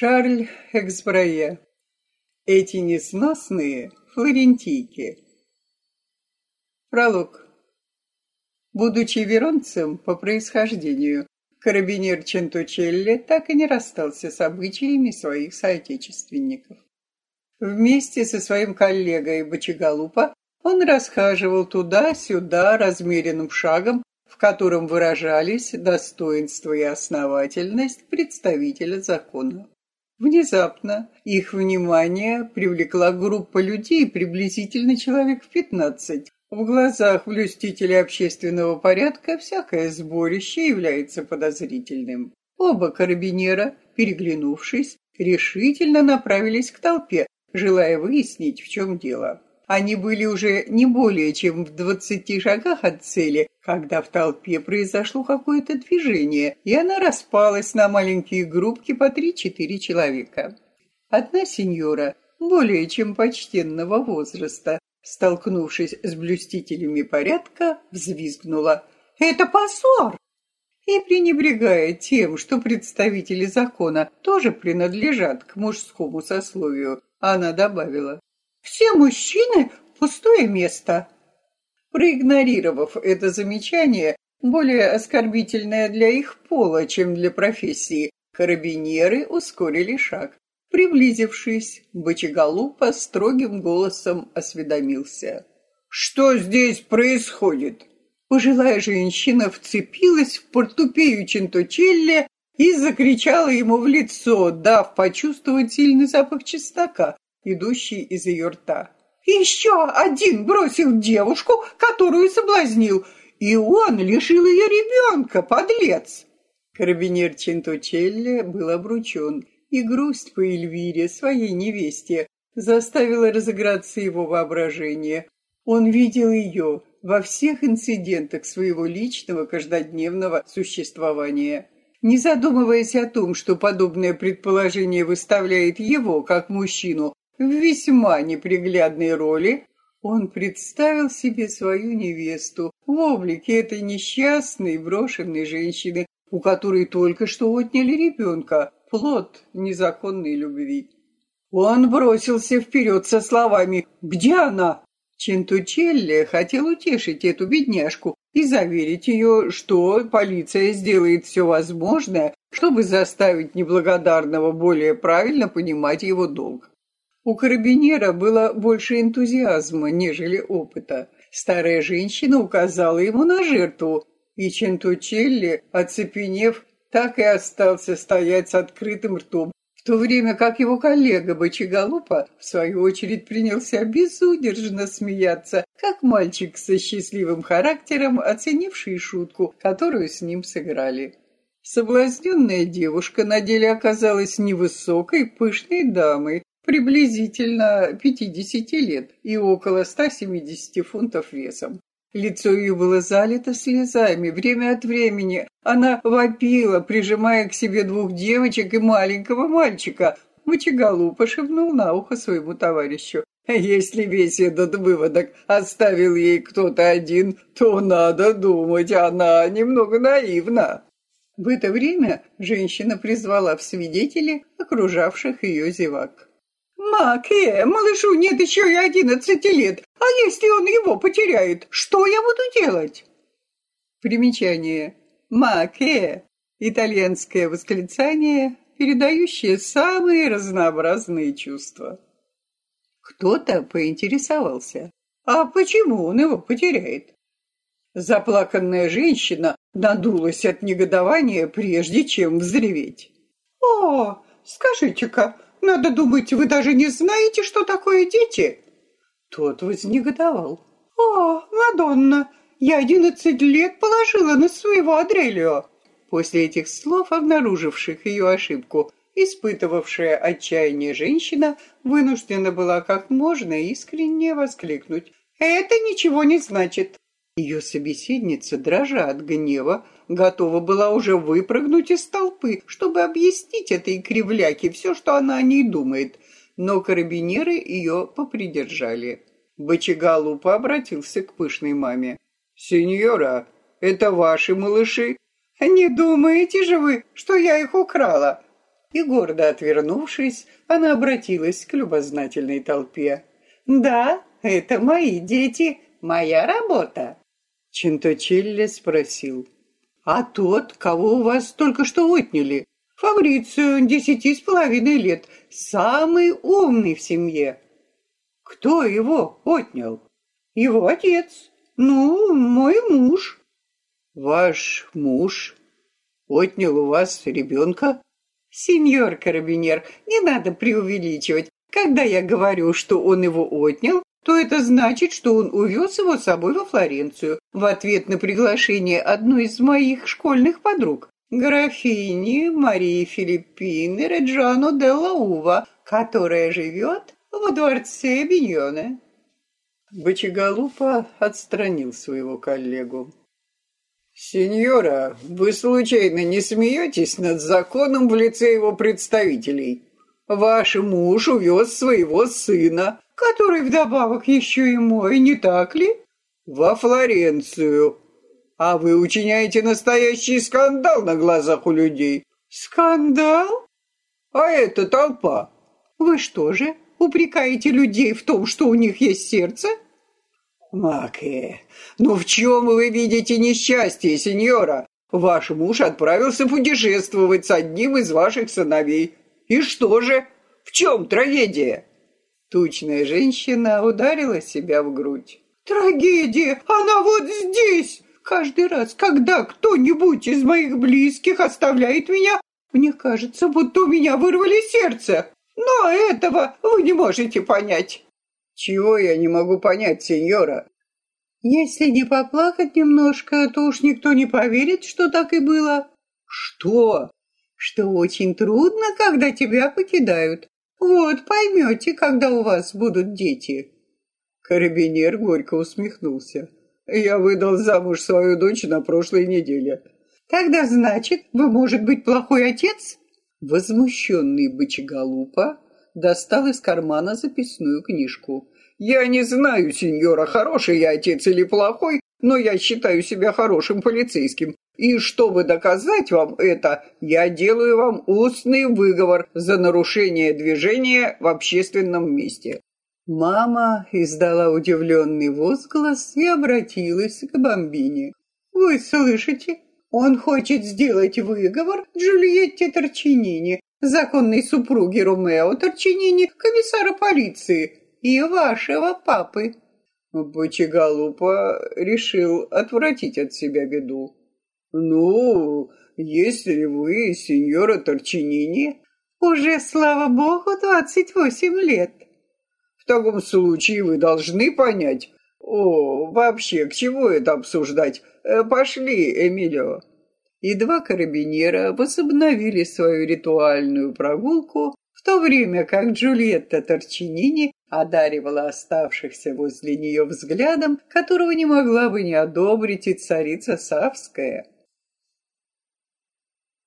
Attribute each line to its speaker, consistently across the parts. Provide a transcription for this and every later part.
Speaker 1: Шарль Эксбрае. Эти несносные флорентийки. Пролог. Будучи веронцем по происхождению, карабинер Чентучелли так и не расстался с обычаями своих соотечественников. Вместе со своим коллегой Бочеголупа он расхаживал туда-сюда размеренным шагом, в котором выражались достоинство и основательность представителя закона. Внезапно их внимание привлекла группа людей, приблизительно человек в пятнадцать. В глазах блюстителя общественного порядка всякое сборище является подозрительным. Оба карабинера, переглянувшись, решительно направились к толпе, желая выяснить, в чем дело. Они были уже не более чем в двадцати шагах от цели, когда в толпе произошло какое-то движение, и она распалась на маленькие группки по три-четыре человека. Одна сеньора, более чем почтенного возраста, столкнувшись с блюстителями порядка, взвизгнула «Это позор!» И пренебрегая тем, что представители закона тоже принадлежат к мужскому сословию, она добавила все мужчины — пустое место. Проигнорировав это замечание, более оскорбительное для их пола, чем для профессии, карабинеры ускорили шаг. Приблизившись, Бочеголупа строгим голосом осведомился. «Что здесь происходит?» Пожилая женщина вцепилась в портупею Чентучелли и закричала ему в лицо, дав почувствовать сильный запах чеснока, идущий из ее рта. «Еще один бросил девушку, которую соблазнил, и он лишил ее ребенка, подлец!» Карабинер Чентучелли был обручен, и грусть по Эльвире, своей невесте, заставила разыграться его воображение. Он видел ее во всех инцидентах своего личного каждодневного существования. Не задумываясь о том, что подобное предположение выставляет его, как мужчину, в весьма неприглядной роли, он представил себе свою невесту в облике этой несчастной брошенной женщины, у которой только что отняли ребенка, плод незаконной любви. Он бросился вперед со словами «Где она?». Чентучелли хотел утешить эту бедняжку и заверить ее, что полиция сделает все возможное, чтобы заставить неблагодарного более правильно понимать его долг. У карабинера было больше энтузиазма, нежели опыта. Старая женщина указала ему на жертву, и Чентучелли, оцепенев, так и остался стоять с открытым ртом, в то время как его коллега Бочеголупа, в свою очередь, принялся безудержно смеяться, как мальчик со счастливым характером, оценивший шутку, которую с ним сыграли. Соблазненная девушка на деле оказалась невысокой, пышной дамой, приблизительно 50 лет и около 170 фунтов весом. Лицо ее было залито слезами. Время от времени она вопила, прижимая к себе двух девочек и маленького мальчика. Мочеголу пошепнул на ухо своему товарищу. Если весь этот выводок оставил ей кто-то один, то, надо думать, она немного наивна. В это время женщина призвала в свидетели окружавших ее зевак. «Маке, малышу нет еще и одиннадцати лет, а если он его потеряет, что я буду делать?» Примечание. «Маке» — итальянское восклицание, передающее самые разнообразные чувства. Кто-то поинтересовался, а почему он его потеряет? Заплаканная женщина надулась от негодования, прежде чем взреветь. «О, скажите-ка, надо думать, вы даже не знаете, что такое дети?» Тот вознегодовал. «О, Мадонна, я одиннадцать лет положила на своего Адрелио!» После этих слов, обнаруживших ее ошибку, испытывавшая отчаяние женщина вынуждена была как можно искренне воскликнуть. «Это ничего не значит!» Ее собеседница, дрожа от гнева, готова была уже выпрыгнуть из толпы, чтобы объяснить этой кривляке все, что она о ней думает, но карабинеры ее попридержали. Бочегалупа обратился к пышной маме. «Сеньора, это ваши малыши?» «Не думаете же вы, что я их украла?» и, гордо отвернувшись, она обратилась к любознательной толпе. «Да, это мои дети, моя работа». Чинточелли спросил. «А тот, кого у вас только что отняли?» «Фабрицио, десяти с половиной лет, самый умный в семье». «Кто его отнял?» «Его отец. Ну, мой муж». «Ваш муж отнял у вас ребенка?» «Сеньор Карабинер, не надо преувеличивать. Когда я говорю, что он его отнял, то это значит, что он увез его с собой во Флоренцию в ответ на приглашение одной из моих школьных подруг, графини Марии Филиппины Реджано де Лаува, которая живет во дворце Биньоне. Бочеголупа отстранил своего коллегу. «Сеньора, вы случайно не смеетесь над законом в лице его представителей? Ваш муж увез своего сына, который вдобавок еще и мой, не так ли? Во Флоренцию. А вы учиняете настоящий скандал на глазах у людей. Скандал? А это толпа. Вы что же, упрекаете людей в том, что у них есть сердце? Маке, ну в чем вы видите несчастье, сеньора? Ваш муж отправился путешествовать с одним из ваших сыновей. И что же? В чем трагедия? Тучная женщина ударила себя в грудь. Трагедия! Она вот здесь! Каждый раз, когда кто-нибудь из моих близких оставляет меня, мне кажется, будто у меня вырвали сердце. Но этого вы не можете понять. Чего я не могу понять, сеньора? Если не поплакать немножко, то уж никто не поверит, что так и было. Что? Что очень трудно, когда тебя покидают. Вот, поймете, когда у вас будут дети. Карабинер горько усмехнулся. Я выдал замуж свою дочь на прошлой неделе. Тогда, значит, вы, может быть, плохой отец? Возмущенный бычеголупа достал из кармана записную книжку. «Я не знаю, сеньора, хороший я отец или плохой, но я считаю себя хорошим полицейским. И чтобы доказать вам это, я делаю вам устный выговор за нарушение движения в общественном месте». Мама издала удивленный возглас и обратилась к Бомбине. «Вы слышите? Он хочет сделать выговор Джульетте Торчинини, законной супруге Ромео Торчинини, комиссара полиции, и вашего папы». Бочеголупа решил отвратить от себя беду. «Ну, если вы, сеньора Торчинини...» «Уже, слава богу, двадцать восемь лет». «В таком случае вы должны понять...» «О, вообще, к чему это обсуждать? Э, пошли, Эмилио». И два карабинера возобновили свою ритуальную прогулку, в то время как Джульетта Торчинини одаривала оставшихся возле нее взглядом, которого не могла бы не одобрить и царица Савская.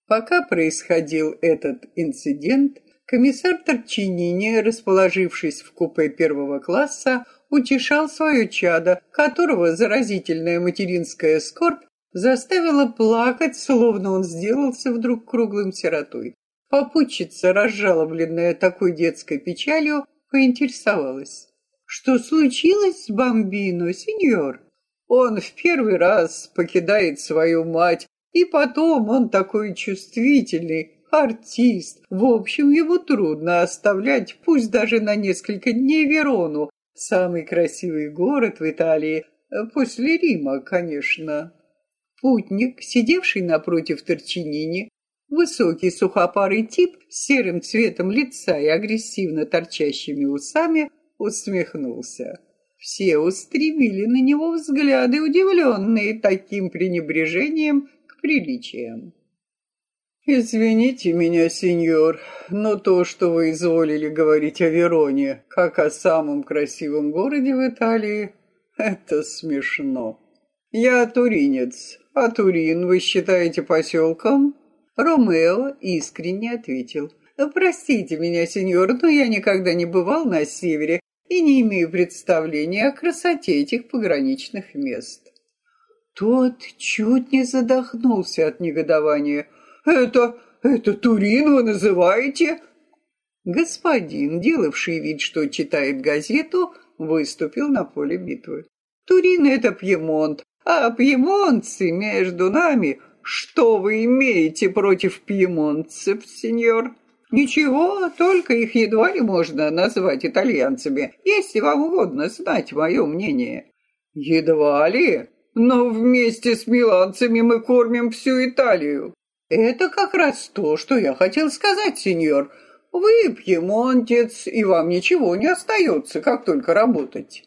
Speaker 1: Пока происходил этот инцидент, комиссар Торчинини, расположившись в купе первого класса, утешал свое чадо, которого заразительная материнская скорбь заставила плакать, словно он сделался вдруг круглым сиротой. Попутчица, разжалобленная такой детской печалью, поинтересовалась. «Что случилось с Бомбино, сеньор?» «Он в первый раз покидает свою мать, и потом он такой чувствительный, артист. В общем, ему трудно оставлять, пусть даже на несколько дней, Верону, самый красивый город в Италии, после Рима, конечно». Путник, сидевший напротив Торчинини, Высокий сухопарый тип с серым цветом лица и агрессивно торчащими усами усмехнулся. Все устремили на него взгляды, удивленные таким пренебрежением к приличиям. «Извините меня, сеньор, но то, что вы изволили говорить о Вероне, как о самом красивом городе в Италии, это смешно. Я туринец, а Турин вы считаете поселком?» Ромео искренне ответил. «Простите меня, сеньор, но я никогда не бывал на севере и не имею представления о красоте этих пограничных мест». Тот чуть не задохнулся от негодования. «Это... Это Турин вы называете?» Господин, делавший вид, что читает газету, выступил на поле битвы. «Турин — это Пьемонт, а пьемонтцы между нами... Что вы имеете против пьемонтцев, сеньор?» Ничего, только их едва ли можно назвать итальянцами, если вам угодно знать мое мнение. Едва ли? Но вместе с миланцами мы кормим всю Италию. Это как раз то, что я хотел сказать, сеньор. Вы пьемонтец, и вам ничего не остается, как только работать.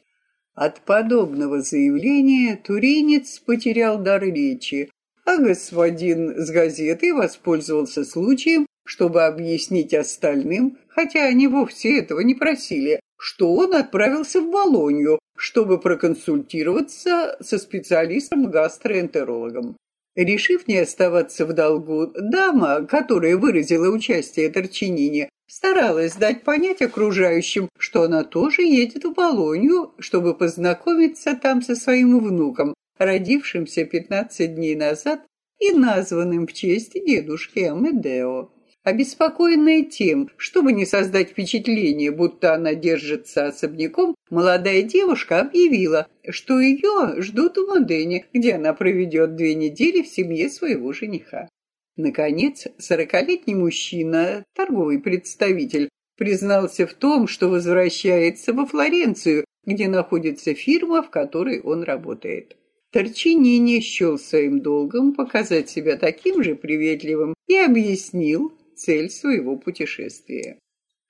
Speaker 1: От подобного заявления туринец потерял дар речи, а господин с газетой воспользовался случаем чтобы объяснить остальным, хотя они вовсе этого не просили, что он отправился в Болонью, чтобы проконсультироваться со специалистом-гастроэнтерологом. Решив не оставаться в долгу, дама, которая выразила участие Торчинини, старалась дать понять окружающим, что она тоже едет в Болонью, чтобы познакомиться там со своим внуком, родившимся 15 дней назад и названным в честь дедушки Амедео. Обеспокоенная тем, чтобы не создать впечатление, будто она держится особняком, молодая девушка объявила, что ее ждут в Модене, где она проведет две недели в семье своего жениха. Наконец, сорокалетний мужчина, торговый представитель, признался в том, что возвращается во Флоренцию, где находится фирма, в которой он работает. Торчини не счел своим долгом показать себя таким же приветливым и объяснил, цель своего путешествия.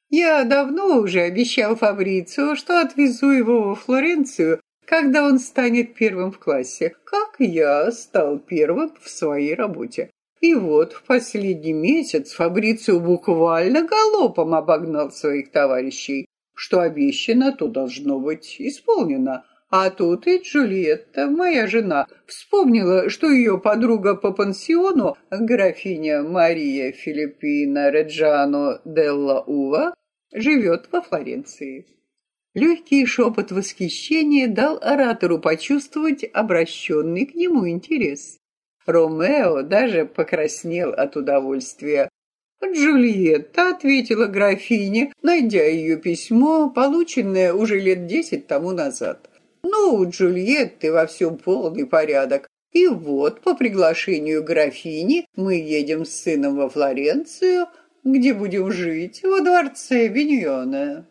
Speaker 1: Я давно уже обещал Фабрицио, что отвезу его во Флоренцию, когда он станет первым в классе, как я стал первым в своей работе. И вот в последний месяц Фабрицио буквально галопом обогнал своих товарищей. Что обещано, то должно быть исполнено. А тут и Джульетта, моя жена, вспомнила, что ее подруга по пансиону, графиня Мария Филиппина Реджано Делла Ува, живет во Флоренции. Легкий шепот восхищения дал оратору почувствовать обращенный к нему интерес. Ромео даже покраснел от удовольствия. Джульетта ответила графине, найдя ее письмо, полученное уже лет десять тому назад. Ну, у Джульетты во всем полный порядок. И вот, по приглашению графини, мы едем с сыном во Флоренцию, где будем жить во дворце Виньона.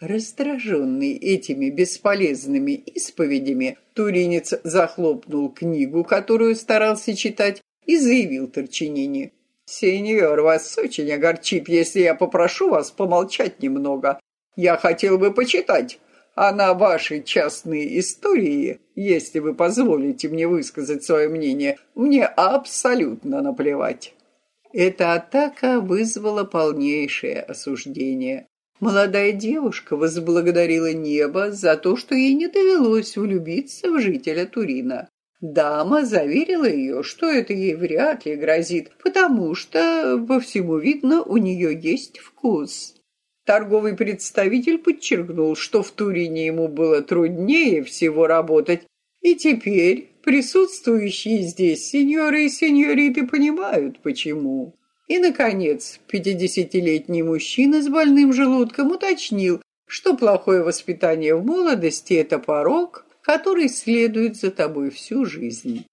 Speaker 1: Раздраженный этими бесполезными исповедями, туринец захлопнул книгу, которую старался читать, и заявил Торчинини. «Сеньор, вас очень огорчит, если я попрошу вас помолчать немного. Я хотел бы почитать, а на ваши частные истории, если вы позволите мне высказать свое мнение, мне абсолютно наплевать». Эта атака вызвала полнейшее осуждение. Молодая девушка возблагодарила небо за то, что ей не довелось влюбиться в жителя Турина. Дама заверила ее, что это ей вряд ли грозит, потому что, по всему видно, у нее есть вкус. Торговый представитель подчеркнул, что в Турине ему было труднее всего работать, и теперь присутствующие здесь сеньоры и сеньориты понимают, почему. И, наконец, пятидесятилетний мужчина с больным желудком уточнил, что плохое воспитание в молодости – это порог, который следует за тобой всю жизнь.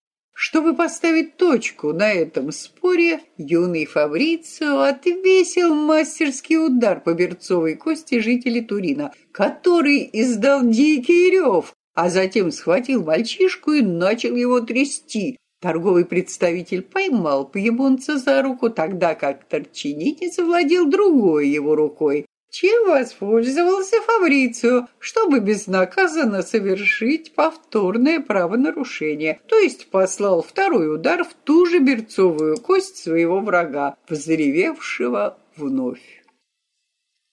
Speaker 1: Чтобы поставить точку на этом споре, юный Фабрицио отвесил мастерский удар по берцовой кости жителей Турина, который издал дикий рев, а затем схватил мальчишку и начал его трясти. Торговый представитель поймал пьемонца за руку, тогда как Торчинини завладел другой его рукой чем воспользовался Фабрицио, чтобы безнаказанно совершить повторное правонарушение, то есть послал второй удар в ту же берцовую кость своего врага, взревевшего вновь.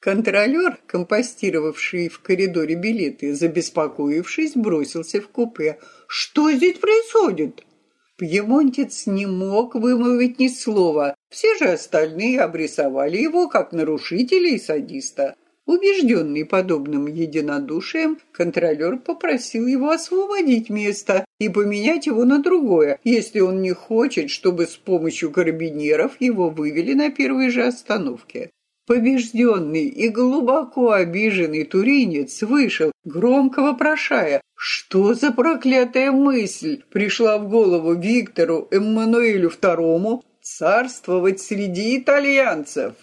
Speaker 1: Контролер, компостировавший в коридоре билеты, забеспокоившись, бросился в купе. «Что здесь происходит?» Пьемонтец не мог вымолвить ни слова. Все же остальные обрисовали его как нарушителя и садиста. Убежденный подобным единодушием, контролер попросил его освободить место и поменять его на другое, если он не хочет, чтобы с помощью карабинеров его вывели на первой же остановке. Побежденный и глубоко обиженный туринец вышел, громко вопрошая, что за проклятая мысль пришла в голову Виктору Эммануэлю II царствовать среди итальянцев.